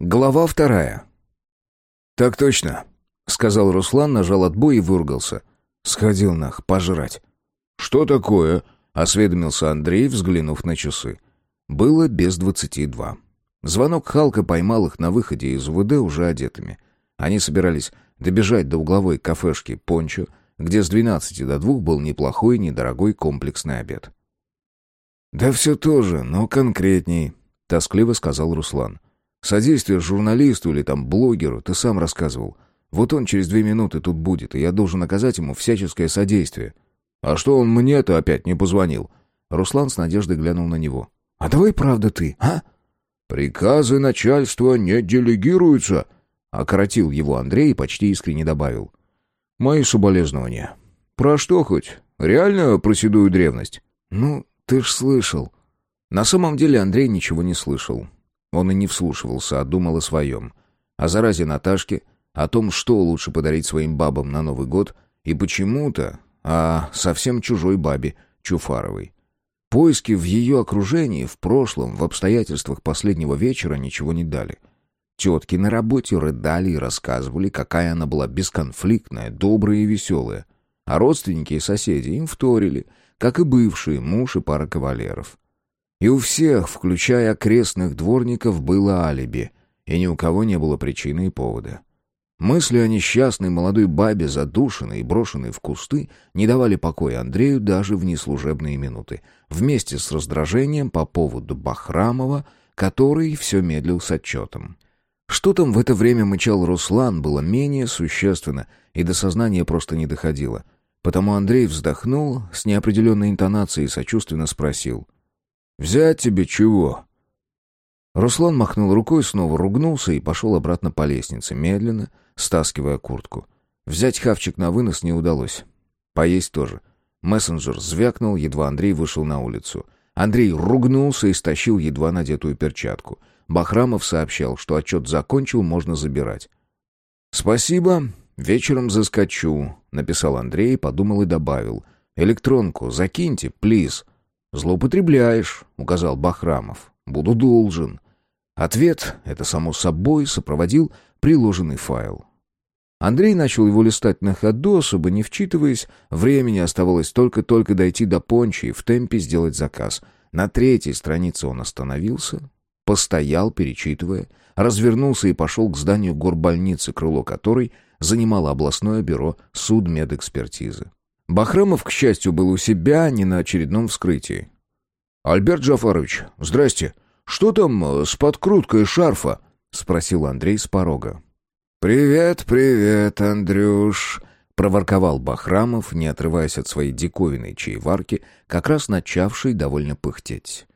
Глава вторая. «Так точно», — сказал Руслан, нажал отбой и выругался. Сходил нах, пожрать. «Что такое?» — осведомился Андрей, взглянув на часы. Было без двадцати два. Звонок Халка поймал их на выходе из УВД уже одетыми. Они собирались добежать до угловой кафешки «Пончо», где с двенадцати до двух был неплохой, недорогой комплексный обед. «Да все тоже, но конкретней», — тоскливо сказал Руслан. Содействие журналисту или там блогеру ты сам рассказывал. Вот он через две минуты тут будет, и я должен оказать ему всяческое содействие. А что он мне-то опять не позвонил? Руслан с надеждой глянул на него. А давай правда ты, а? Приказы начальства не делегируются, окоротил его Андрей и почти искренне добавил. Мои соболезнования. Про что хоть? Реально про седую древность? Ну, ты ж слышал. На самом деле Андрей ничего не слышал. Он и не вслушивался, а думал о своем. О заразе Наташки, о том, что лучше подарить своим бабам на Новый год, и почему-то о совсем чужой бабе, Чуфаровой. Поиски в ее окружении, в прошлом, в обстоятельствах последнего вечера ничего не дали. Тетки на работе рыдали и рассказывали, какая она была бесконфликтная, добрая и веселая. А родственники и соседи им вторили, как и бывшие муж и пара кавалеров. И у всех, включая окрестных дворников, было алиби, и ни у кого не было причины и повода. Мысли о несчастной молодой бабе, задушенной и брошенной в кусты, не давали покоя Андрею даже в неслужебные минуты, вместе с раздражением по поводу Бахрамова, который все медлил с отчетом. Что там в это время мычал Руслан, было менее существенно, и до сознания просто не доходило. Потому Андрей вздохнул с неопределенной интонацией и сочувственно спросил — «Взять тебе чего?» Руслан махнул рукой, снова ругнулся и пошел обратно по лестнице, медленно, стаскивая куртку. Взять хавчик на вынос не удалось. Поесть тоже. Мессенджер звякнул, едва Андрей вышел на улицу. Андрей ругнулся и стащил едва надетую перчатку. Бахрамов сообщал, что отчет закончил, можно забирать. «Спасибо, вечером заскочу», — написал Андрей, подумал и добавил. «Электронку закиньте, плиз». «Злоупотребляешь», — указал Бахрамов. «Буду должен». Ответ, это само собой, сопроводил приложенный файл. Андрей начал его листать на ходу, особо не вчитываясь. Времени оставалось только-только дойти до пончи и в темпе сделать заказ. На третьей странице он остановился, постоял, перечитывая, развернулся и пошел к зданию горбольницы, крыло которой занимало областное бюро судмедэкспертизы. Бахрамов, к счастью, был у себя, а не на очередном вскрытии. «Альберт Джафарович, здрасте. Что там э, с подкруткой шарфа?» — спросил Андрей с порога. «Привет, привет, Андрюш», — проворковал Бахрамов, не отрываясь от своей диковинной чаеварки, как раз начавшей довольно пыхтеть.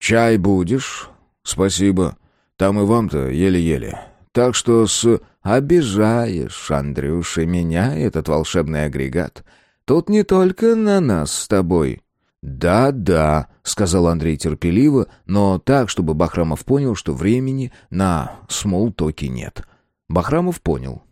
«Чай будешь?» «Спасибо. Там и вам-то еле-еле. Так что с...» «Обижаешь, Андрюша, меня, этот волшебный агрегат. Тут не только на нас с тобой». «Да-да», — сказал Андрей терпеливо, но так, чтобы Бахрамов понял, что времени на смолтоки нет. Бахрамов понял.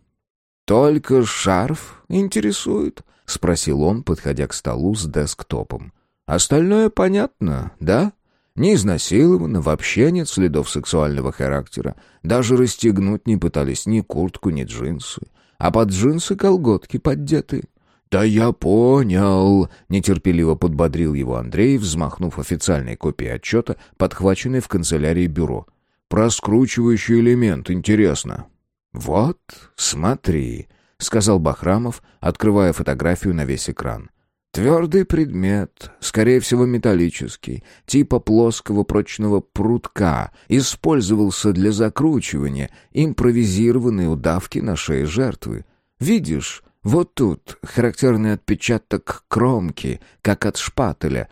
«Только шарф интересует?» — спросил он, подходя к столу с десктопом. «Остальное понятно, да? Не изнасиловано, вообще нет следов сексуального характера. Даже расстегнуть не пытались ни куртку, ни джинсы. А под джинсы колготки поддеты. «Да я понял», — нетерпеливо подбодрил его Андрей, взмахнув официальной копией отчета, подхваченной в канцелярии бюро. «Про скручивающий элемент, интересно». «Вот, смотри», — сказал Бахрамов, открывая фотографию на весь экран. «Твердый предмет, скорее всего металлический, типа плоского прочного прутка, использовался для закручивания импровизированной удавки на шее жертвы. Видишь, вот тут характерный отпечаток кромки, как от шпателя.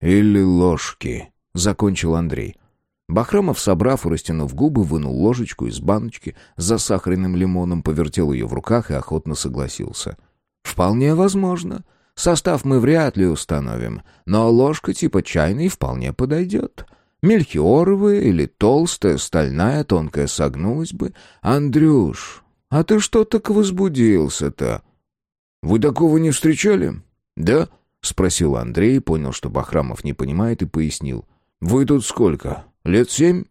Или ложки, закончил Андрей. Бахрамов, собрав и растянув губы, вынул ложечку из баночки с засахаренным лимоном, повертел ее в руках и охотно согласился. «Вполне возможно. Состав мы вряд ли установим, но ложка типа чайной вполне подойдет. Мельхиоровая или толстая, стальная, тонкая согнулась бы. Андрюш, «А ты что так возбудился-то?» «Вы такого не встречали?» «Да?» — спросил Андрей, понял, что Бахрамов не понимает, и пояснил. «Вы тут сколько? Лет семь?»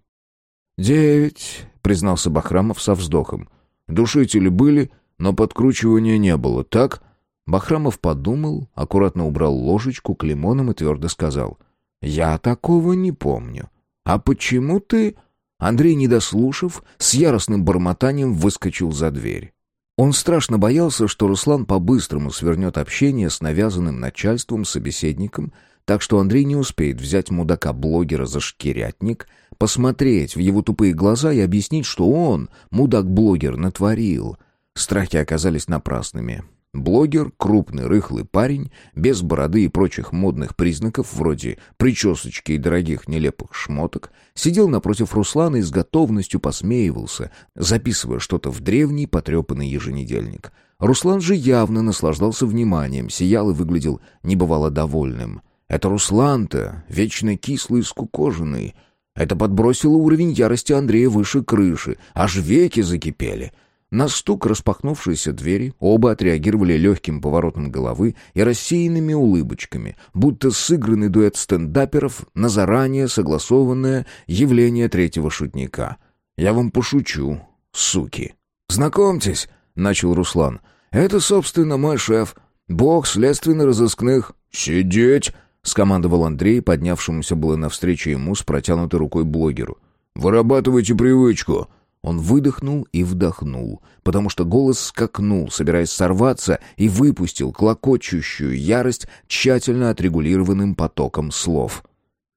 «Девять», — признался Бахрамов со вздохом. «Душители были, но подкручивания не было, так?» Бахрамов подумал, аккуратно убрал ложечку к лимонам и твердо сказал. «Я такого не помню. А почему ты...» Андрей, не дослушав, с яростным бормотанием выскочил за дверь. Он страшно боялся, что Руслан по-быстрому свернет общение с навязанным начальством собеседником, так что Андрей не успеет взять мудака-блогера за шкирятник, посмотреть в его тупые глаза и объяснить, что он, мудак-блогер, натворил. Страхи оказались напрасными. Блогер, крупный рыхлый парень, без бороды и прочих модных признаков, вроде причесочки и дорогих нелепых шмоток, сидел напротив Руслана и с готовностью посмеивался, записывая что-то в древний потрепанный еженедельник. Руслан же явно наслаждался вниманием, сиял и выглядел небывало довольным. Это Руслан-то, вечно кислый и скукоженный. Это подбросило уровень ярости Андрея выше крыши, аж веки закипели — на стук распахнувшейся двери оба отреагировали легким поворотом головы и рассеянными улыбочками, будто сыгранный дуэт стендаперов на заранее согласованное явление третьего шутника. «Я вам пошучу, суки». «Знакомьтесь», — начал Руслан, — «это, собственно, мой шеф, бог следственно-розыскных». «Сидеть!» — скомандовал Андрей, поднявшемуся было навстречу ему с протянутой рукой блогеру. «Вырабатывайте привычку. Он выдохнул и вдохнул, потому что голос скакнул, собираясь сорваться, и выпустил клокочущую ярость тщательно отрегулированным потоком слов.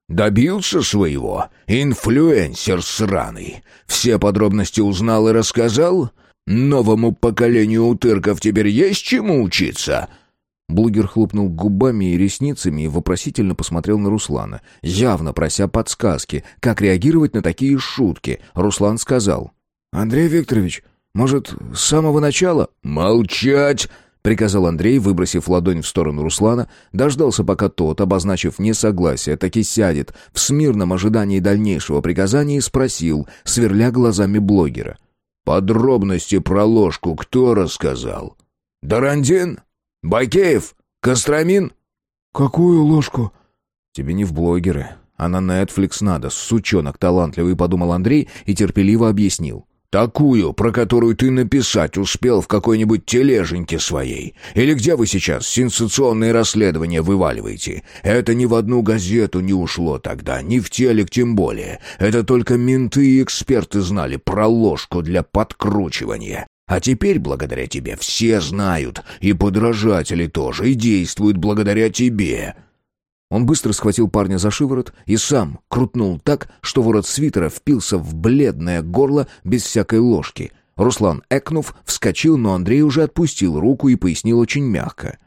«Добился своего? Инфлюенсер сраный! Все подробности узнал и рассказал? Новому поколению утырков теперь есть чему учиться?» Блогер хлопнул губами и ресницами и вопросительно посмотрел на Руслана, явно прося подсказки, как реагировать на такие шутки. Руслан сказал. «Андрей Викторович, может, с самого начала?» «Молчать!» — приказал Андрей, выбросив ладонь в сторону Руслана, дождался, пока тот, обозначив несогласие, таки сядет в смирном ожидании дальнейшего приказания и спросил, сверля глазами блогера. «Подробности про ложку кто рассказал? Дарандин?» «Бакеев? Костромин?» «Какую ложку?» «Тебе не в блогеры, а на Netflix надо, сучонок талантливый», — подумал Андрей и терпеливо объяснил. «Такую, про которую ты написать успел в какой-нибудь тележеньке своей. Или где вы сейчас сенсационные расследования вываливаете? Это ни в одну газету не ушло тогда, ни в телек тем более. Это только менты и эксперты знали про ложку для подкручивания. А теперь, благодаря тебе, все знают, и подражатели тоже, и действуют благодаря тебе». Он быстро схватил парня за шиворот и сам крутнул так, что ворот свитера впился в бледное горло без всякой ложки. Руслан, экнув, вскочил, но Андрей уже отпустил руку и пояснил очень мягко.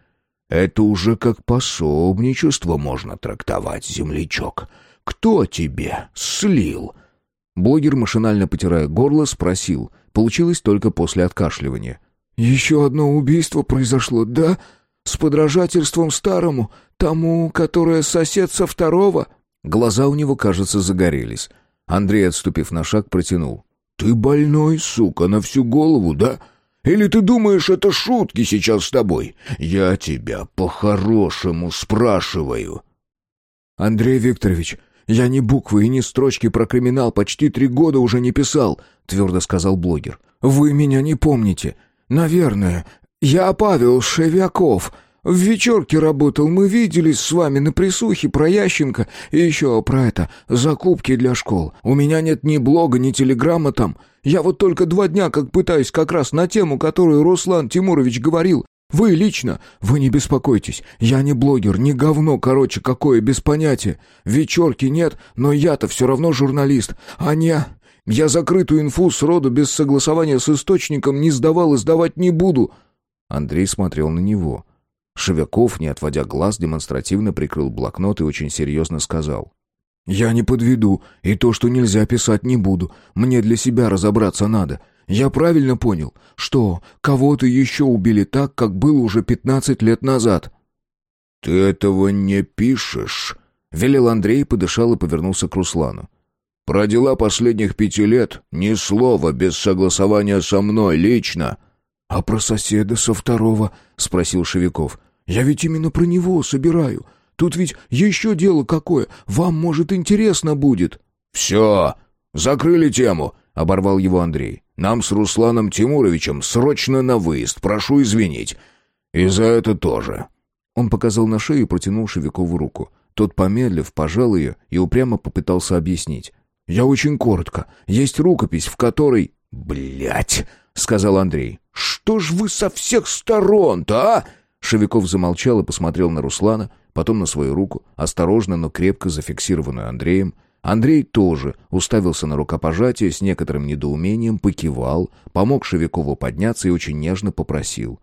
«Это уже как пособничество можно трактовать, землячок. Кто тебе слил?» Блогер, машинально потирая горло, спросил — Получилось только после откашливания. «Еще одно убийство произошло, да? С подражательством старому, тому, которое сосед со второго?» Глаза у него, кажется, загорелись. Андрей, отступив на шаг, протянул. «Ты больной, сука, на всю голову, да? Или ты думаешь, это шутки сейчас с тобой? Я тебя по-хорошему спрашиваю». «Андрей Викторович, я ни буквы и ни строчки про криминал почти три года уже не писал», — твердо сказал блогер. «Вы меня не помните. Наверное. Я Павел Шевяков. В вечерке работал. Мы виделись с вами на присухе про Ященко и еще про это, закупки для школ. У меня нет ни блога, ни телеграмма там. Я вот только два дня как пытаюсь как раз на тему, которую Руслан Тимурович говорил, вы лично, вы не беспокойтесь. Я не блогер, не говно, короче, какое, без понятия. Вечерки нет, но я-то все равно журналист. А не... Я закрытую инфу сроду без согласования с источником не сдавал и сдавать не буду». Андрей смотрел на него. Шевяков, не отводя глаз, демонстративно прикрыл блокнот и очень серьезно сказал. «Я не подведу, и то, что нельзя писать, не буду. Мне для себя разобраться надо. Я правильно понял, что кого-то еще убили так, как было уже пятнадцать лет назад?» «Ты этого не пишешь», — велел Андрей, подышал и повернулся к Руслану. «Про дела последних пяти лет ни слова без согласования со мной лично». «А про соседа со второго?» — спросил Шевиков. «Я ведь именно про него собираю. Тут ведь еще дело какое. Вам, может, интересно будет». «Все!» закрыли тему!» — оборвал его Андрей. «Нам с Русланом Тимуровичем срочно на выезд, прошу извинить. И за это тоже». Он показал на шею и протянул Шевикову руку. Тот, помедлив, пожал ее и упрямо попытался объяснить. «Я очень коротко. Есть рукопись, в которой...» «Блядь!» — сказал Андрей. «Что ж вы со всех сторон-то, а?» Шевиков замолчал и посмотрел на Руслана, потом на свою руку, осторожно, но крепко зафиксированную Андреем. Андрей тоже уставился на рукопожатие с некоторым недоумением, покивал, помог Шевикову подняться и очень нежно попросил.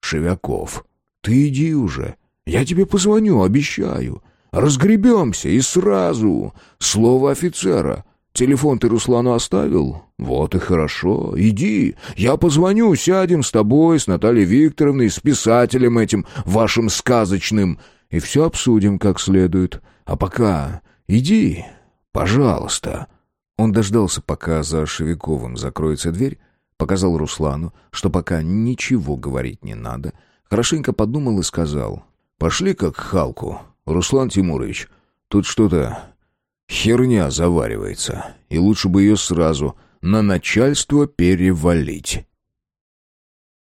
«Шевяков, ты иди уже. Я тебе позвоню, обещаю. Разгребемся и сразу. Слово офицера. Телефон ты Руслану оставил? Вот и хорошо. Иди. Я позвоню, сядем с тобой, с Натальей Викторовной, с писателем этим вашим сказочным, и все обсудим как следует. А пока иди, пожалуйста». Он дождался, пока за Шевиковым закроется дверь, показал Руслану, что пока ничего говорить не надо, хорошенько подумал и сказал, «Пошли как Халку, Руслан Тимурович, тут что-то Херня заваривается, и лучше бы ее сразу на начальство перевалить.